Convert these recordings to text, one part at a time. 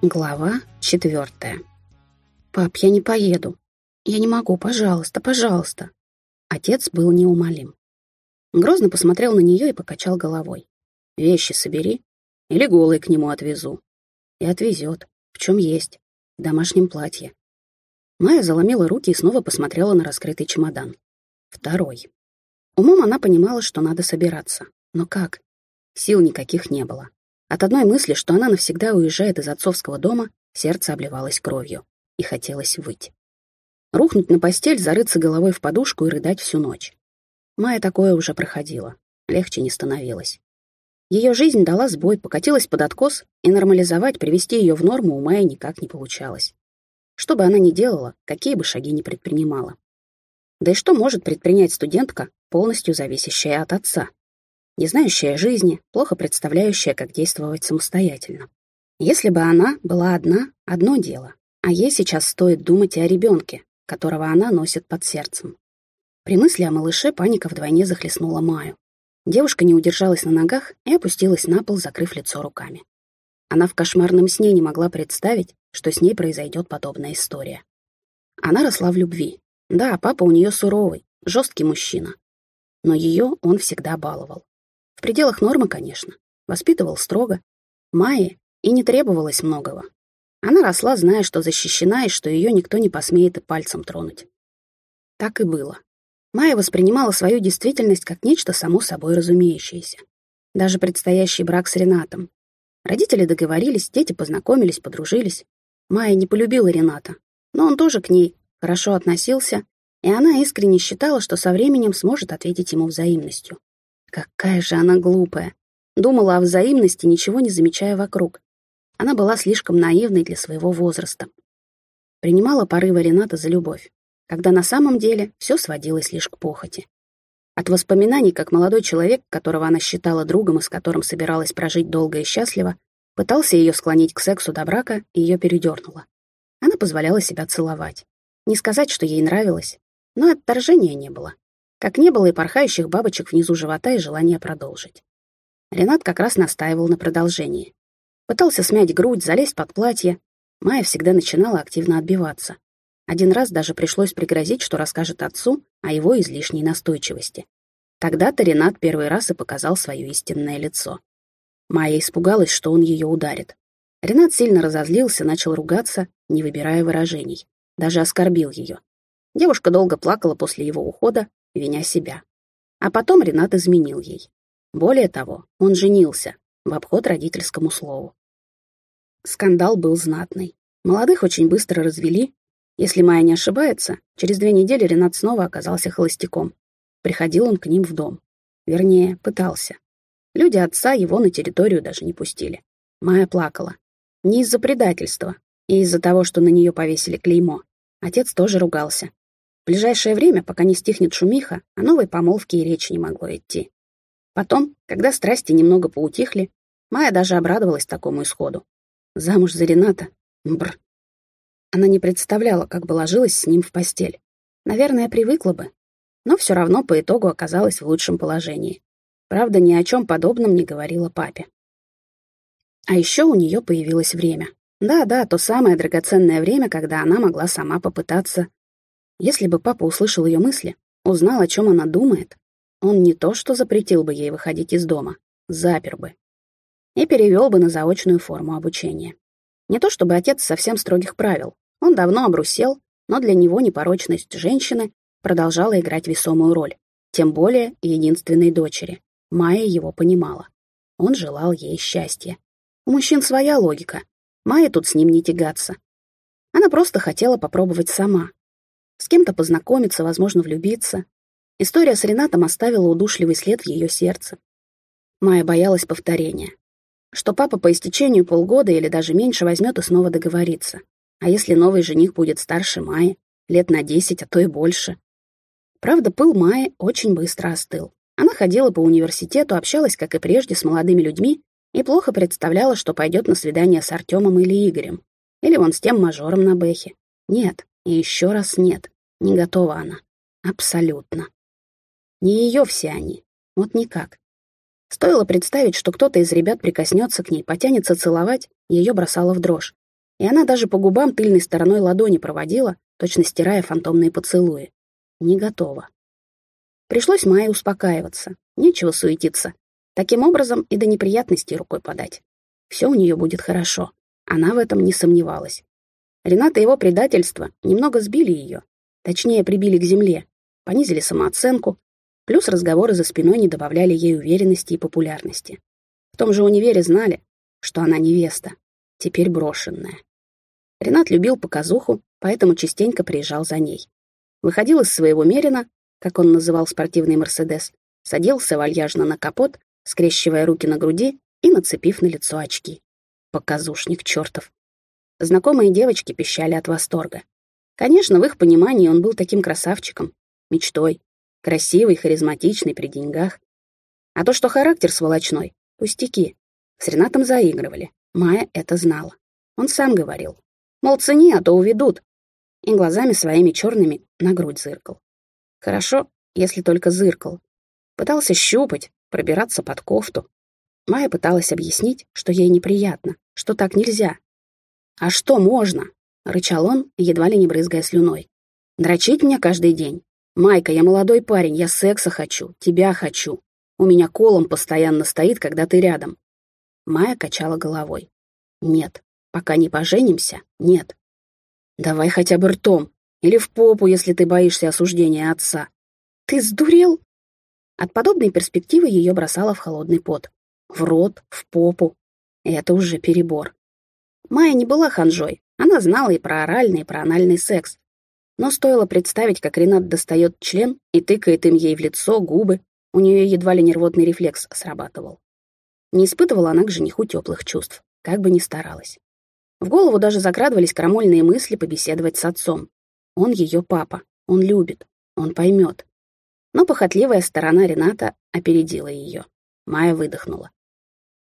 Глава четвертая. «Пап, я не поеду. Я не могу, пожалуйста, пожалуйста». Отец был неумолим. Грозно посмотрел на нее и покачал головой. «Вещи собери, или голый к нему отвезу». И отвезет, в чем есть, в домашнем платье. Майя заломила руки и снова посмотрела на раскрытый чемодан. Второй. Умом она понимала, что надо собираться. Но как? Сил никаких не было. От одной мысли, что она навсегда уезжает из отцовского дома, сердце обливалось кровью, и хотелось выть. Рухнуть на постель, зарыться головой в подушку и рыдать всю ночь. Майя такое уже проходила, легче не становилось. Ее жизнь дала сбой, покатилась под откос, и нормализовать, привести ее в норму у Майи никак не получалось. Что бы она ни делала, какие бы шаги ни предпринимала. Да и что может предпринять студентка, полностью зависящая от отца? Не знающая жизни, плохо представляющая, как действовать самостоятельно. Если бы она была одна, одно дело, а ей сейчас стоит думать и о ребенке, которого она носит под сердцем. При мысли о малыше паника вдвойне захлестнула Маю. Девушка не удержалась на ногах и опустилась на пол, закрыв лицо руками. Она в кошмарном сне не могла представить, что с ней произойдет подобная история. Она росла в любви. Да, папа у нее суровый, жесткий мужчина. Но ее он всегда баловал. В пределах нормы, конечно. Воспитывал строго. Майе и не требовалось многого. Она росла, зная, что защищена и что ее никто не посмеет и пальцем тронуть. Так и было. Майя воспринимала свою действительность как нечто само собой разумеющееся. Даже предстоящий брак с Ренатом. Родители договорились, дети познакомились, подружились. Майя не полюбила Рената, но он тоже к ней хорошо относился, и она искренне считала, что со временем сможет ответить ему взаимностью. Какая же она глупая. Думала о взаимности, ничего не замечая вокруг. Она была слишком наивной для своего возраста. Принимала порывы Рената за любовь, когда на самом деле все сводилось лишь к похоти. От воспоминаний, как молодой человек, которого она считала другом и с которым собиралась прожить долго и счастливо, пытался ее склонить к сексу до брака, и ее передернуло. Она позволяла себя целовать. Не сказать, что ей нравилось, но отторжения не было. Как не было и порхающих бабочек внизу живота и желания продолжить. Ренат как раз настаивал на продолжении. Пытался смять грудь, залезть под платье. Майя всегда начинала активно отбиваться. Один раз даже пришлось пригрозить, что расскажет отцу о его излишней настойчивости. Тогда-то Ренат первый раз и показал свое истинное лицо. Майя испугалась, что он ее ударит. Ренат сильно разозлился, начал ругаться, не выбирая выражений. Даже оскорбил ее. Девушка долго плакала после его ухода, виня себя. А потом Ренат изменил ей. Более того, он женился, в обход родительскому слову. Скандал был знатный. Молодых очень быстро развели. Если Майя не ошибается, через две недели Ренат снова оказался холостяком. Приходил он к ним в дом. Вернее, пытался. Люди отца его на территорию даже не пустили. Майя плакала. Не из-за предательства, и из-за того, что на нее повесили клеймо. Отец тоже ругался ближайшее время, пока не стихнет шумиха, о новой помолвке и речи не могло идти. Потом, когда страсти немного поутихли, Майя даже обрадовалась такому исходу. Замуж за Рената? Бр. Она не представляла, как бы ложилась с ним в постель. Наверное, привыкла бы. Но все равно по итогу оказалась в лучшем положении. Правда, ни о чем подобном не говорила папе. А еще у нее появилось время. Да-да, то самое драгоценное время, когда она могла сама попытаться если бы папа услышал ее мысли, узнал, о чем она думает, он не то что запретил бы ей выходить из дома, запер бы. И перевел бы на заочную форму обучения. Не то чтобы отец совсем строгих правил, он давно обрусел, но для него непорочность женщины продолжала играть весомую роль, тем более единственной дочери. Майя его понимала. Он желал ей счастья. У мужчин своя логика. Майя тут с ним не тягаться. Она просто хотела попробовать сама, с кем-то познакомиться, возможно, влюбиться. История с Ренатом оставила удушливый след в ее сердце. Майя боялась повторения. Что папа по истечению полгода или даже меньше возьмет и снова договорится. А если новый жених будет старше Майи, лет на десять, а то и больше? Правда, пыл Майи очень быстро остыл. Она ходила по университету, общалась, как и прежде, с молодыми людьми и плохо представляла, что пойдет на свидание с Артемом или Игорем. Или вон с тем мажором на Бэхе. Нет, и еще раз нет. Не готова она. Абсолютно. Не ее все они. Вот никак. Стоило представить, что кто-то из ребят прикоснется к ней, потянется целовать, ее бросало в дрожь. И она даже по губам тыльной стороной ладони проводила, точно стирая фантомные поцелуи. Не готова. Пришлось Майе успокаиваться. Нечего суетиться. Таким образом и до неприятностей рукой подать. Все у нее будет хорошо. Она в этом не сомневалась. Рената и его предательство немного сбили ее. Точнее, прибили к земле, понизили самооценку, плюс разговоры за спиной не добавляли ей уверенности и популярности. В том же универе знали, что она невеста, теперь брошенная. Ренат любил показуху, поэтому частенько приезжал за ней. Выходил из своего Мерина, как он называл спортивный «Мерседес», садился вальяжно на капот, скрещивая руки на груди и нацепив на лицо очки. Показушник чертов. Знакомые девочки пищали от восторга. Конечно, в их понимании он был таким красавчиком, мечтой, красивый, харизматичный при деньгах. А то, что характер сволочной, пустяки. С Ренатом заигрывали. Майя это знала. Он сам говорил. Мол, цени, а то уведут. И глазами своими черными на грудь зыркал. Хорошо, если только зыркал. Пытался щупать, пробираться под кофту. Майя пыталась объяснить, что ей неприятно, что так нельзя. «А что можно?» — рычал он, едва ли не брызгая слюной. «Дрочить мне каждый день? Майка, я молодой парень, я секса хочу, тебя хочу. У меня колом постоянно стоит, когда ты рядом». Майя качала головой. «Нет, пока не поженимся, нет. Давай хотя бы ртом, или в попу, если ты боишься осуждения отца. Ты сдурел?» От подобной перспективы ее бросало в холодный пот. В рот, в попу. Это уже перебор. Майя не была ханжой. Она знала и про оральный, и про анальный секс. Но стоило представить, как Ренат достает член и тыкает им ей в лицо, губы, у нее едва ли нервотный рефлекс срабатывал. Не испытывала она к жениху теплых чувств, как бы ни старалась. В голову даже закрадывались крамольные мысли побеседовать с отцом. Он ее папа, он любит, он поймет. Но похотливая сторона Рената опередила ее. Майя выдохнула.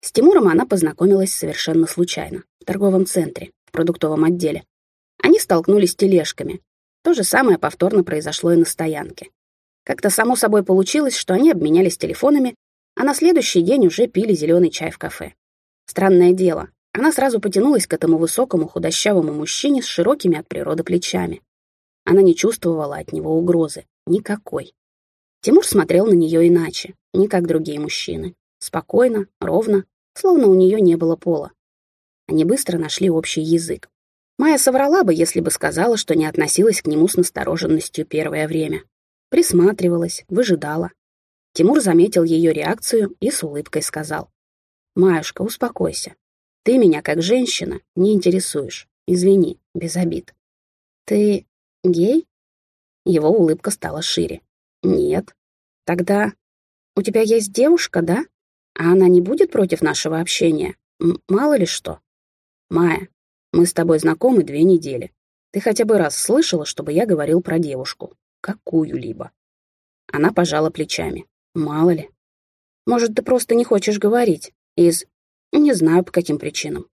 С Тимуром она познакомилась совершенно случайно, торговом центре, в продуктовом отделе. Они столкнулись с тележками. То же самое повторно произошло и на стоянке. Как-то само собой получилось, что они обменялись телефонами, а на следующий день уже пили зеленый чай в кафе. Странное дело, она сразу потянулась к этому высокому худощавому мужчине с широкими от природы плечами. Она не чувствовала от него угрозы. Никакой. Тимур смотрел на нее иначе, не как другие мужчины. Спокойно, ровно, словно у нее не было пола. Они быстро нашли общий язык. Майя соврала бы, если бы сказала, что не относилась к нему с настороженностью первое время. Присматривалась, выжидала. Тимур заметил ее реакцию и с улыбкой сказал. «Маюшка, успокойся. Ты меня, как женщина, не интересуешь. Извини, без обид». «Ты гей?» Его улыбка стала шире. «Нет». «Тогда у тебя есть девушка, да?» А она не будет против нашего общения? М мало ли что. Майя, мы с тобой знакомы две недели. Ты хотя бы раз слышала, чтобы я говорил про девушку? Какую-либо. Она пожала плечами. Мало ли. Может, ты просто не хочешь говорить? Из... Не знаю, по каким причинам.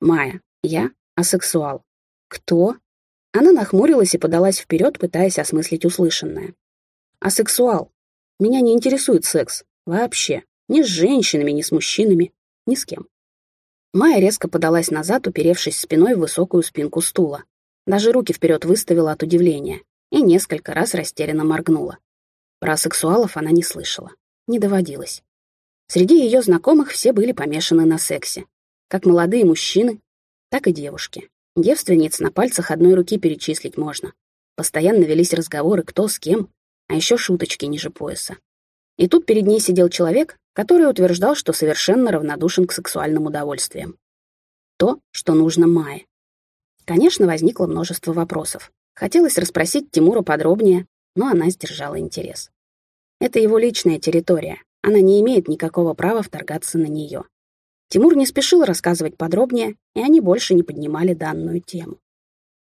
Майя, я асексуал. Кто? Она нахмурилась и подалась вперед, пытаясь осмыслить услышанное. Асексуал. Меня не интересует секс. Вообще. Ни с женщинами, ни с мужчинами, ни с кем. Майя резко подалась назад, уперевшись спиной в высокую спинку стула. Даже руки вперед выставила от удивления и несколько раз растерянно моргнула. Про сексуалов она не слышала, не доводилось. Среди ее знакомых все были помешаны на сексе. Как молодые мужчины, так и девушки. Девственниц на пальцах одной руки перечислить можно. Постоянно велись разговоры кто с кем, а еще шуточки ниже пояса. И тут перед ней сидел человек, который утверждал, что совершенно равнодушен к сексуальным удовольствиям. То, что нужно Майе. Конечно, возникло множество вопросов. Хотелось расспросить Тимура подробнее, но она сдержала интерес. Это его личная территория, она не имеет никакого права вторгаться на нее. Тимур не спешил рассказывать подробнее, и они больше не поднимали данную тему.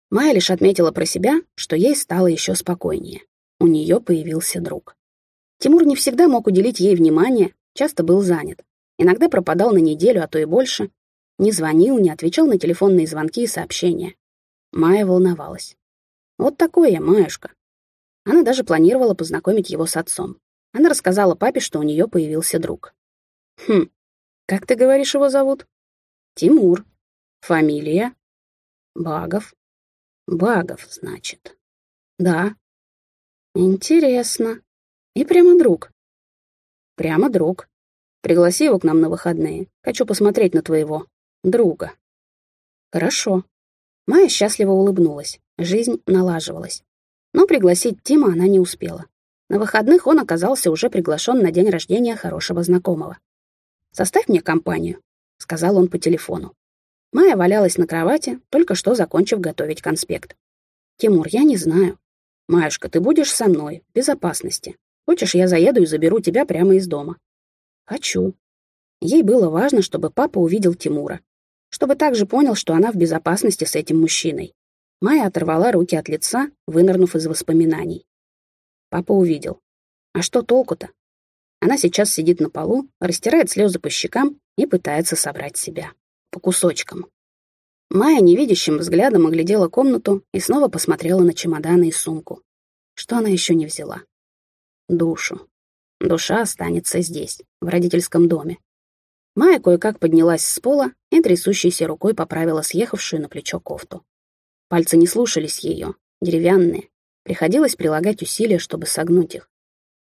Майя лишь отметила про себя, что ей стало еще спокойнее. У нее появился друг. Тимур не всегда мог уделить ей внимание, часто был занят. Иногда пропадал на неделю, а то и больше. Не звонил, не отвечал на телефонные звонки и сообщения. Майя волновалась. Вот такое, Маюшка. Она даже планировала познакомить его с отцом. Она рассказала папе, что у нее появился друг. Хм, как ты говоришь, его зовут? Тимур. Фамилия? Багов. Багов, значит. Да. Интересно. И прямо друг. Прямо друг. Пригласи его к нам на выходные. Хочу посмотреть на твоего друга. Хорошо. Майя счастливо улыбнулась. Жизнь налаживалась. Но пригласить Тима она не успела. На выходных он оказался уже приглашен на день рождения хорошего знакомого. «Составь мне компанию», — сказал он по телефону. Майя валялась на кровати, только что закончив готовить конспект. «Тимур, я не знаю. Маюшка, ты будешь со мной, в безопасности. Хочешь, я заеду и заберу тебя прямо из дома?» «Хочу». Ей было важно, чтобы папа увидел Тимура, чтобы также понял, что она в безопасности с этим мужчиной. Майя оторвала руки от лица, вынырнув из воспоминаний. Папа увидел. А что толку-то? Она сейчас сидит на полу, растирает слезы по щекам и пытается собрать себя. По кусочкам. Майя невидящим взглядом оглядела комнату и снова посмотрела на чемоданы и сумку. Что она еще не взяла? Душу. Душа останется здесь, в родительском доме. Майя кое-как поднялась с пола и трясущейся рукой поправила съехавшую на плечо кофту. Пальцы не слушались ее, деревянные. Приходилось прилагать усилия, чтобы согнуть их.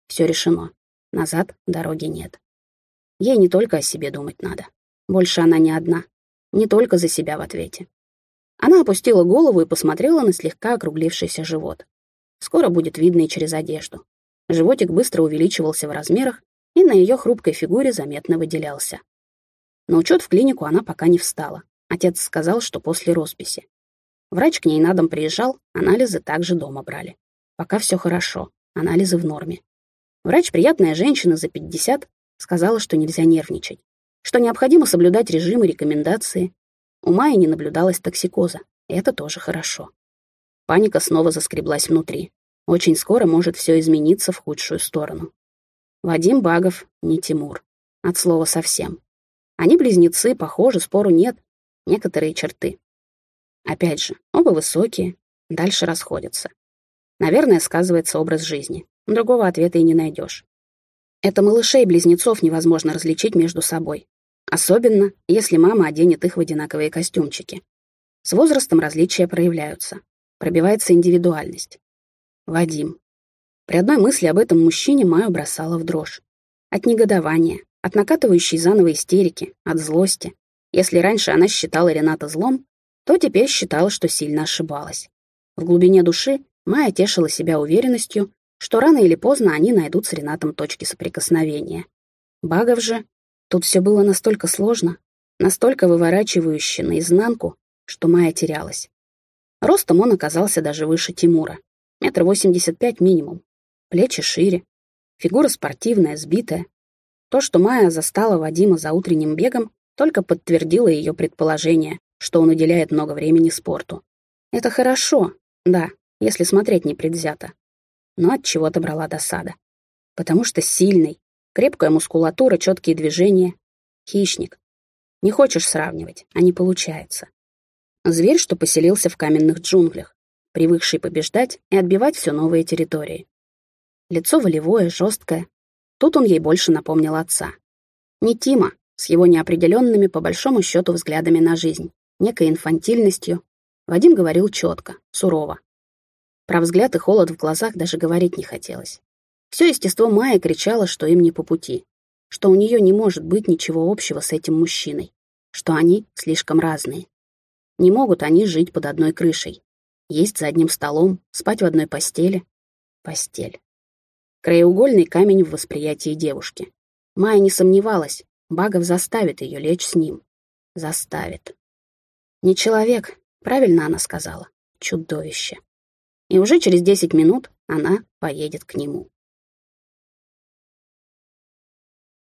Все решено. Назад дороги нет. Ей не только о себе думать надо. Больше она не одна. Не только за себя в ответе. Она опустила голову и посмотрела на слегка округлившийся живот. Скоро будет видно и через одежду. Животик быстро увеличивался в размерах, и на ее хрупкой фигуре заметно выделялся. На учет в клинику она пока не встала. Отец сказал, что после росписи. Врач к ней на дом приезжал, анализы также дома брали. Пока все хорошо, анализы в норме. Врач, приятная женщина за 50, сказала, что нельзя нервничать, что необходимо соблюдать режим и рекомендации. У Майи не наблюдалось токсикоза, и это тоже хорошо. Паника снова заскреблась внутри. Очень скоро может все измениться в худшую сторону. Вадим Багов не Тимур. От слова совсем. Они близнецы, похожи, спору нет. Некоторые черты. Опять же, оба высокие, дальше расходятся. Наверное, сказывается образ жизни. Другого ответа и не найдешь. Это малышей-близнецов невозможно различить между собой. Особенно, если мама оденет их в одинаковые костюмчики. С возрастом различия проявляются. Пробивается индивидуальность. Вадим. При одной мысли об этом мужчине Маю бросала в дрожь. От негодования, от накатывающей заново истерики, от злости. Если раньше она считала Рената злом, то теперь считала, что сильно ошибалась. В глубине души Майя тешила себя уверенностью, что рано или поздно они найдут с Ренатом точки соприкосновения. Багов же... Тут все было настолько сложно, настолько выворачивающе наизнанку, что Майя терялась. Ростом он оказался даже выше Тимура. Метр восемьдесят пять минимум. Плечи шире. Фигура спортивная, сбитая. То, что Майя застала Вадима за утренним бегом, только подтвердило ее предположение, что он уделяет много времени спорту. Это хорошо, да, если смотреть непредвзято. Но от чего-то брала досада. Потому что сильный, крепкая мускулатура, четкие движения. Хищник. Не хочешь сравнивать, а не получается. Зверь, что поселился в каменных джунглях, привыкший побеждать и отбивать все новые территории. Лицо волевое, жесткое. Тут он ей больше напомнил отца. Не Тима, с его неопределенными, по большому счету, взглядами на жизнь, некой инфантильностью. Вадим говорил четко, сурово. Про взгляд и холод в глазах даже говорить не хотелось. Все естество Майи кричало, что им не по пути, что у нее не может быть ничего общего с этим мужчиной, что они слишком разные. Не могут они жить под одной крышей, есть за одним столом, спать в одной постели. Постель. Краеугольный камень в восприятии девушки. Майя не сомневалась, Багов заставит ее лечь с ним. Заставит. Не человек, правильно она сказала, чудовище и уже через 10 минут она поедет к нему.